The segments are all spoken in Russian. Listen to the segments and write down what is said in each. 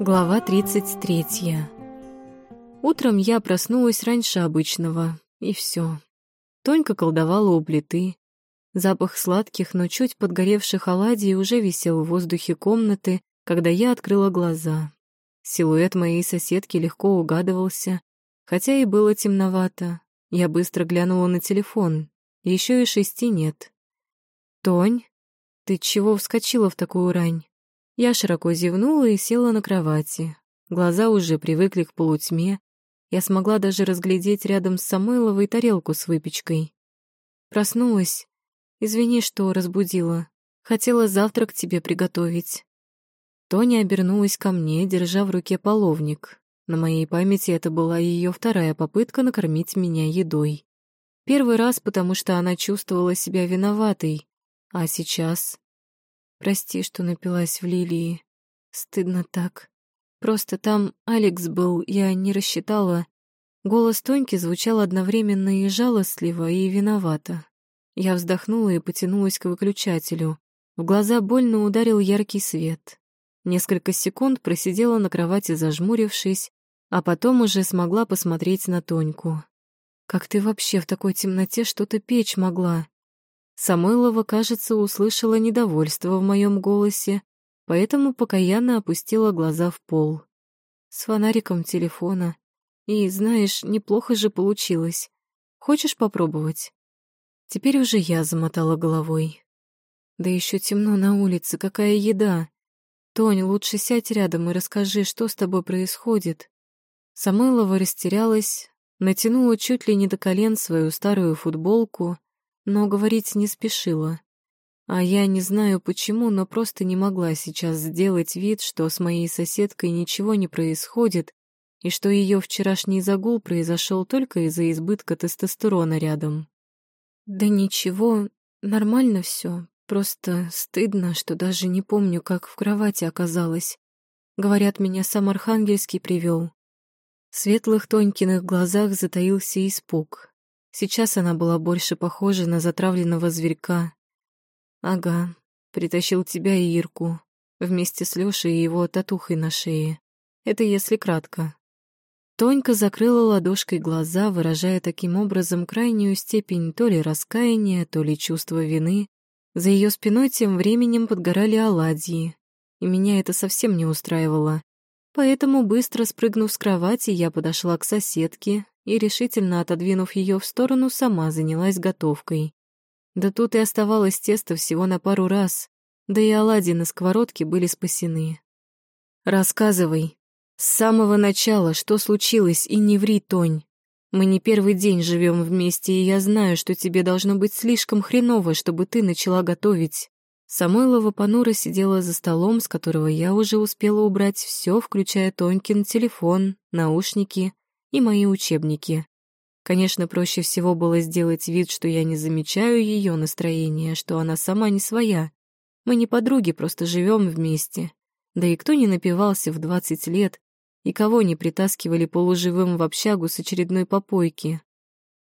Глава 33. Утром я проснулась раньше обычного, и все. Тонька колдовала у плиты. Запах сладких, но чуть подгоревших оладий уже висел в воздухе комнаты, когда я открыла глаза. Силуэт моей соседки легко угадывался, хотя и было темновато. Я быстро глянула на телефон. Еще и шести нет. «Тонь, ты чего вскочила в такую рань?» Я широко зевнула и села на кровати. Глаза уже привыкли к полутьме. Я смогла даже разглядеть рядом с Самойловой тарелку с выпечкой. Проснулась. Извини, что разбудила. Хотела завтрак тебе приготовить. Тоня обернулась ко мне, держа в руке половник. На моей памяти это была ее вторая попытка накормить меня едой. Первый раз, потому что она чувствовала себя виноватой, а сейчас Прости, что напилась в лилии. Стыдно так. Просто там Алекс был, я не рассчитала. Голос Тоньки звучал одновременно и жалостливо, и виновато. Я вздохнула и потянулась к выключателю. В глаза больно ударил яркий свет. Несколько секунд просидела на кровати, зажмурившись, а потом уже смогла посмотреть на Тоньку. «Как ты вообще в такой темноте что-то печь могла?» Самойлова, кажется, услышала недовольство в моем голосе, поэтому покаянно опустила глаза в пол. С фонариком телефона. И, знаешь, неплохо же получилось. Хочешь попробовать? Теперь уже я замотала головой. Да еще темно на улице, какая еда. Тонь, лучше сядь рядом и расскажи, что с тобой происходит. Самойлова растерялась, натянула чуть ли не до колен свою старую футболку но говорить не спешила. А я не знаю почему, но просто не могла сейчас сделать вид, что с моей соседкой ничего не происходит, и что ее вчерашний загул произошел только из-за избытка тестостерона рядом. Да ничего, нормально все. Просто стыдно, что даже не помню, как в кровати оказалась. Говорят, меня сам Архангельский привел. В светлых Тонькиных глазах затаился испуг, Сейчас она была больше похожа на затравленного зверька. Ага, притащил тебя и Ирку, вместе с Лёшей и его татухой на шее. Это если кратко. Тонька закрыла ладошкой глаза, выражая таким образом крайнюю степень то ли раскаяния, то ли чувства вины. За ее спиной тем временем подгорали оладьи, и меня это совсем не устраивало. Поэтому, быстро спрыгнув с кровати, я подошла к соседке, и, решительно отодвинув ее в сторону, сама занялась готовкой. Да тут и оставалось тесто всего на пару раз, да и оладьи на сковородке были спасены. «Рассказывай. С самого начала, что случилось, и не ври, Тонь. Мы не первый день живем вместе, и я знаю, что тебе должно быть слишком хреново, чтобы ты начала готовить». Самойлова понуро сидела за столом, с которого я уже успела убрать все, включая Тонькин телефон, наушники и мои учебники. Конечно, проще всего было сделать вид, что я не замечаю ее настроения, что она сама не своя. Мы не подруги, просто живем вместе. Да и кто не напивался в двадцать лет, и кого не притаскивали полуживым в общагу с очередной попойки.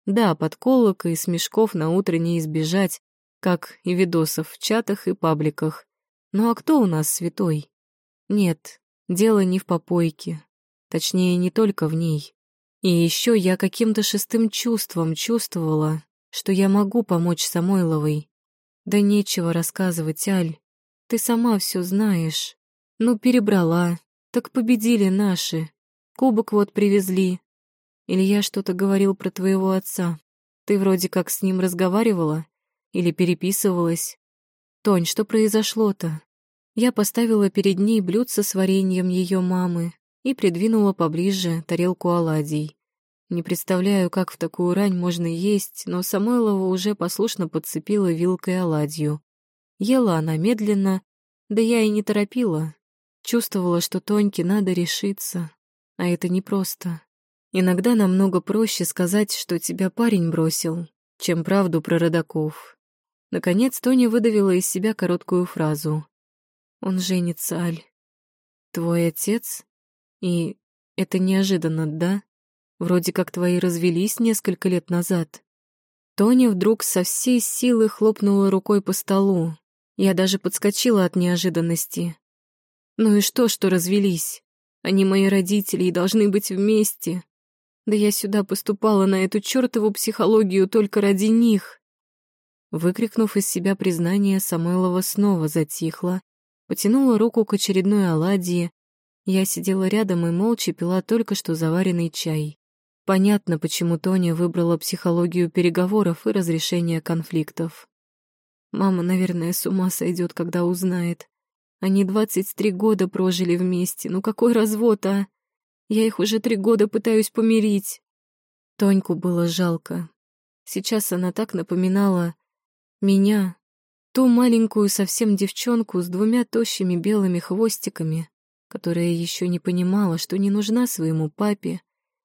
Да, подколок и смешков на утро не избежать, как и видосов в чатах и пабликах. Ну а кто у нас святой? Нет, дело не в попойке. Точнее, не только в ней. И еще я каким-то шестым чувством чувствовала, что я могу помочь Самойловой. Да нечего рассказывать, Аль. Ты сама все знаешь. Ну, перебрала. Так победили наши. Кубок вот привезли. Илья что-то говорил про твоего отца. Ты вроде как с ним разговаривала? Или переписывалась? Тонь, что произошло-то? Я поставила перед ней блюдце с вареньем ее мамы, и придвинула поближе тарелку оладий. Не представляю, как в такую рань можно есть, но Самойлова уже послушно подцепила вилкой оладью. Ела она медленно, да я и не торопила. Чувствовала, что Тоньке надо решиться, а это непросто. Иногда намного проще сказать, что тебя парень бросил, чем правду про родаков. Наконец Тоня выдавила из себя короткую фразу. «Он женится, Аль. Твой отец?» И это неожиданно, да? Вроде как твои развелись несколько лет назад. Тоня вдруг со всей силы хлопнула рукой по столу. Я даже подскочила от неожиданности. Ну и что, что развелись? Они мои родители и должны быть вместе. Да я сюда поступала на эту чертову психологию только ради них. Выкрикнув из себя признание, Самойлова снова затихла, потянула руку к очередной оладьи. Я сидела рядом и молча пила только что заваренный чай. Понятно, почему Тоня выбрала психологию переговоров и разрешения конфликтов. Мама, наверное, с ума сойдет, когда узнает. Они двадцать три года прожили вместе. Ну какой развод, а? Я их уже три года пытаюсь помирить. Тоньку было жалко. Сейчас она так напоминала меня, ту маленькую совсем девчонку с двумя тощими белыми хвостиками, которая еще не понимала, что не нужна своему папе,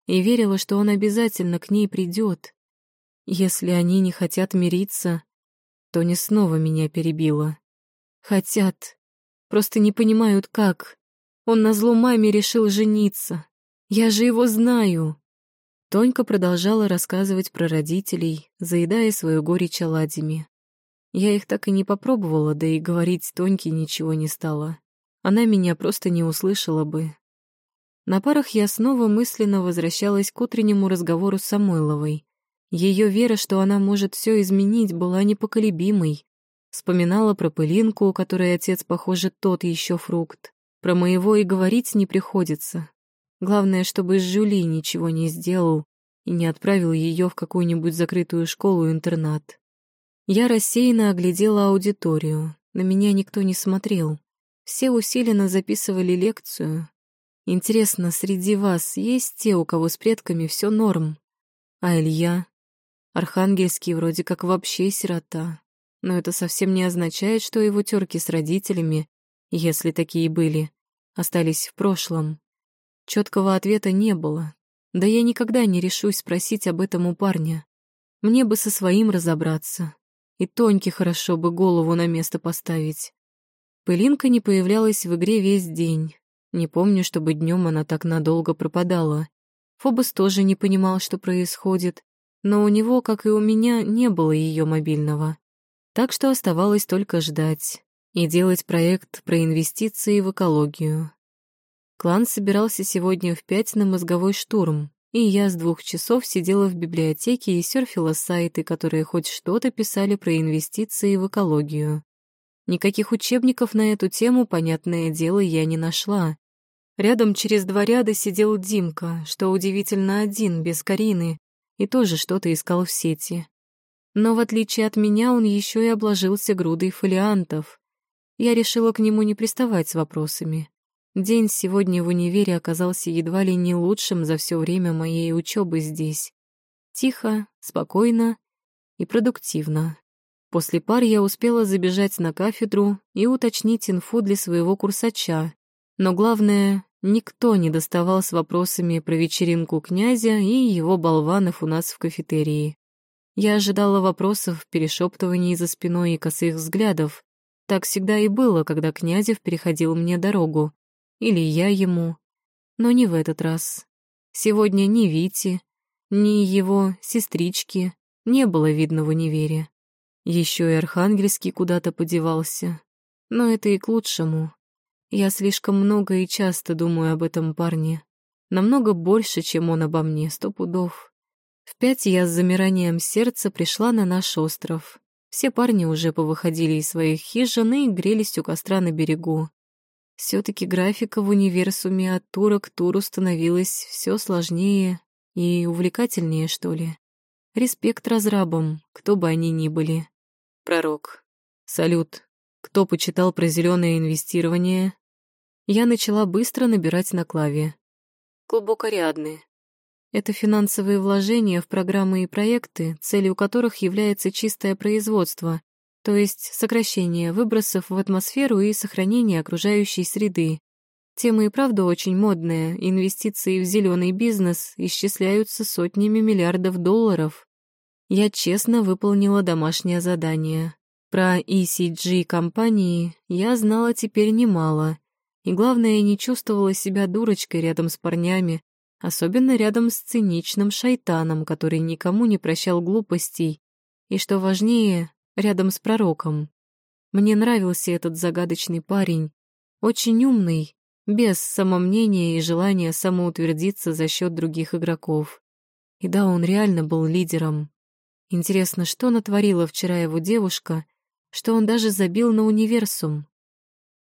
и верила, что он обязательно к ней придет. Если они не хотят мириться, то не снова меня перебила. Хотят, просто не понимают, как. Он на зло маме решил жениться. Я же его знаю. Тонька продолжала рассказывать про родителей, заедая свою горечь оладьями. Я их так и не попробовала, да и говорить Тоньке ничего не стала. Она меня просто не услышала бы. На парах я снова мысленно возвращалась к утреннему разговору с Самойловой. Ее вера, что она может все изменить, была непоколебимой. Вспоминала про пылинку, у которой отец, похоже, тот еще фрукт. Про моего и говорить не приходится. Главное, чтобы Жюли ничего не сделал и не отправил ее в какую-нибудь закрытую школу-интернат. Я рассеянно оглядела аудиторию. На меня никто не смотрел. Все усиленно записывали лекцию. Интересно, среди вас есть те, у кого с предками все норм? А Илья? Архангельский вроде как вообще сирота. Но это совсем не означает, что его терки с родителями, если такие были, остались в прошлом. Четкого ответа не было. Да я никогда не решусь спросить об этом у парня. Мне бы со своим разобраться. И Тоньке хорошо бы голову на место поставить. Пылинка не появлялась в игре весь день. Не помню, чтобы днем она так надолго пропадала. Фобос тоже не понимал, что происходит, но у него, как и у меня, не было ее мобильного. Так что оставалось только ждать и делать проект про инвестиции в экологию. Клан собирался сегодня в пять на мозговой штурм, и я с двух часов сидела в библиотеке и серфила сайты, которые хоть что-то писали про инвестиции в экологию. Никаких учебников на эту тему, понятное дело, я не нашла. Рядом через два ряда сидел Димка, что удивительно один, без Карины, и тоже что-то искал в сети. Но в отличие от меня он еще и обложился грудой фолиантов. Я решила к нему не приставать с вопросами. День сегодня в универе оказался едва ли не лучшим за все время моей учебы здесь. Тихо, спокойно и продуктивно. После пар я успела забежать на кафедру и уточнить инфу для своего курсача. Но главное, никто не доставал с вопросами про вечеринку князя и его болванов у нас в кафетерии. Я ожидала вопросов, перешептываний за спиной и косых взглядов. Так всегда и было, когда Князев переходил мне дорогу. Или я ему. Но не в этот раз. Сегодня ни Вити, ни его сестрички не было видно в универе. Еще и Архангельский куда-то подевался. Но это и к лучшему. Я слишком много и часто думаю об этом парне. Намного больше, чем он обо мне, сто пудов. В пять я с замиранием сердца пришла на наш остров. Все парни уже повыходили из своих хижин и грелись у костра на берегу. Все-таки графика в универсуме от тура к туру становилась все сложнее и увлекательнее, что ли. Респект разрабам, кто бы они ни были. Пророк. Салют. Кто почитал про зеленое инвестирование? Я начала быстро набирать на клаве. Глубокорядные. Это финансовые вложения в программы и проекты, целью которых является чистое производство, то есть сокращение выбросов в атмосферу и сохранение окружающей среды. Тема и правда очень модная, инвестиции в зеленый бизнес исчисляются сотнями миллиардов долларов. Я честно выполнила домашнее задание. Про ECG-компании я знала теперь немало, и главное, не чувствовала себя дурочкой рядом с парнями, особенно рядом с циничным шайтаном, который никому не прощал глупостей, и, что важнее, рядом с пророком. Мне нравился этот загадочный парень, очень умный, без самомнения и желания самоутвердиться за счет других игроков. И да, он реально был лидером. Интересно, что натворила вчера его девушка, что он даже забил на универсум?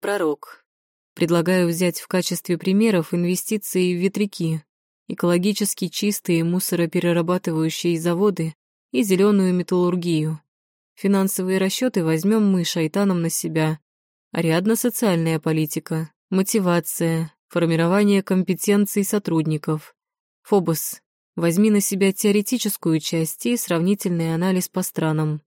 Пророк. Предлагаю взять в качестве примеров инвестиции в ветряки, экологически чистые мусороперерабатывающие заводы и зеленую металлургию. Финансовые расчеты возьмем мы шайтаном на себя. Ариадна социальная политика, мотивация, формирование компетенций сотрудников. Фобос, возьми на себя теоретическую часть и сравнительный анализ по странам.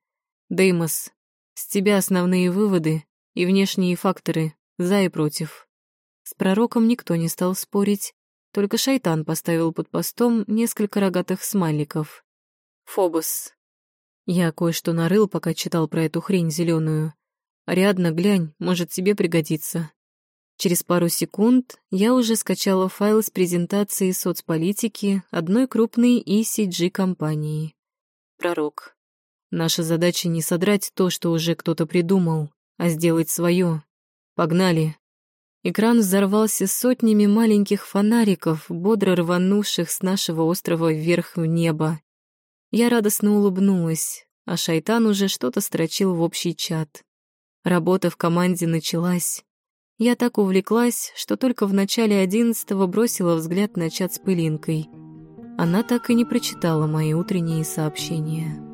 Деймос, с тебя основные выводы и внешние факторы, за и против. С пророком никто не стал спорить, только шайтан поставил под постом несколько рогатых смайликов. Фобос. Я кое-что нарыл, пока читал про эту хрень зеленую. Ариадна, глянь, может, тебе пригодится. Через пару секунд я уже скачала файл с презентацией соцполитики одной крупной ECG-компании. Пророк. Наша задача не содрать то, что уже кто-то придумал, а сделать свое. Погнали. Экран взорвался сотнями маленьких фонариков, бодро рванувших с нашего острова вверх в небо. Я радостно улыбнулась, а шайтан уже что-то строчил в общий чат. Работа в команде началась. Я так увлеклась, что только в начале одиннадцатого бросила взгляд на чат с пылинкой. Она так и не прочитала мои утренние сообщения.